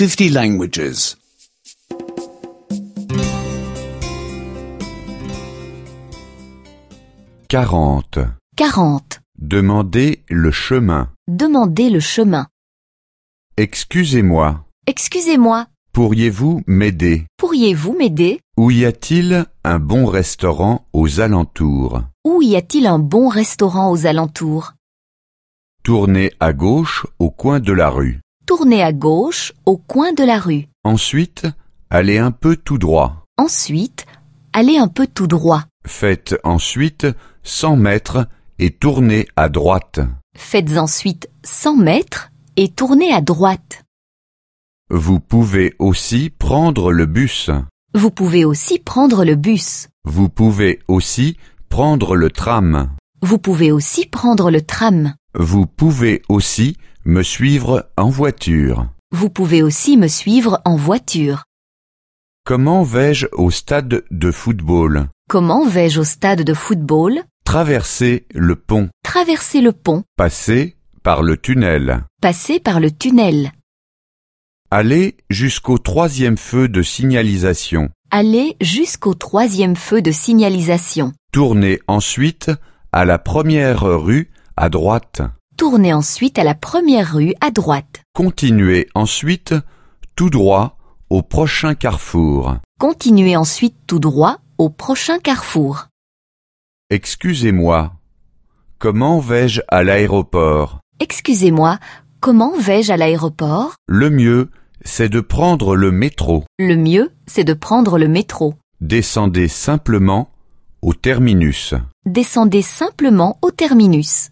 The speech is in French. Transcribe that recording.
50 languages. 40. 40. Demandez le chemin. Demandez le chemin. Excusez-moi, Excusez-moi, pourriez-vous m'aider? Pourriez-vous m'aider? Où y a-t-il un bon restaurant aux alentours? Où y a-t-il un bon restaurant aux alentours? Tournez à gauche au coin de la rue. Tournez à gauche au coin de la rue. Ensuite, allez un peu tout droit. Ensuite, allez un peu tout droit. Faites ensuite 100 mètres et tournez à droite. Faites ensuite 100 mètres et tournez à droite. Vous pouvez aussi prendre le bus. Vous pouvez aussi prendre le bus. Vous pouvez aussi prendre le tram. Vous pouvez aussi prendre le tram. Vous pouvez aussi me suivre en voiture. Vous pouvez aussi me suivre en voiture. Comment vais-je au stade de football? Comment vais-je au stade de football? Traverser le pont. Traverser le pont. Passer par le tunnel. Passer par le tunnel. Aller jusqu'au troisième feu de signalisation. Aller jusqu'au troisième feu de signalisation. Tournez ensuite à la première rue à droite. Tournez ensuite à la première rue à droite. Continuez ensuite tout droit au prochain carrefour. Continuez ensuite tout droit au prochain carrefour. Excusez-moi. Comment vais-je à l'aéroport? Excusez-moi, comment vais-je à l'aéroport? Le mieux, c'est de prendre le métro. Le mieux, c'est de prendre le métro. Descendez simplement au terminus. Descendez simplement au terminus.